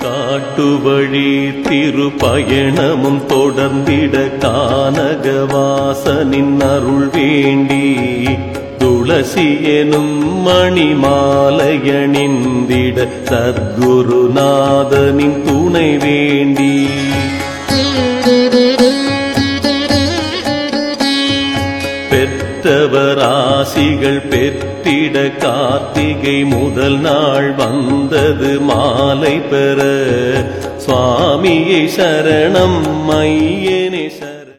காட்டுவழி திருப்பயணமும் தொடர்ந்திட கானகவாசனின் அருள் வேண்டி துளசி எனும் மணிமாலையணிந்திட சத்குருநாதனின் துணை வேண்டி. பெற்ற பெற்றவர் ஆசிகள் பெற்றிட கார்த்திகை முதல் நாள் வந்தது மாலை பெற. சுவாமியை சரணம் ஐயனே சரணம்.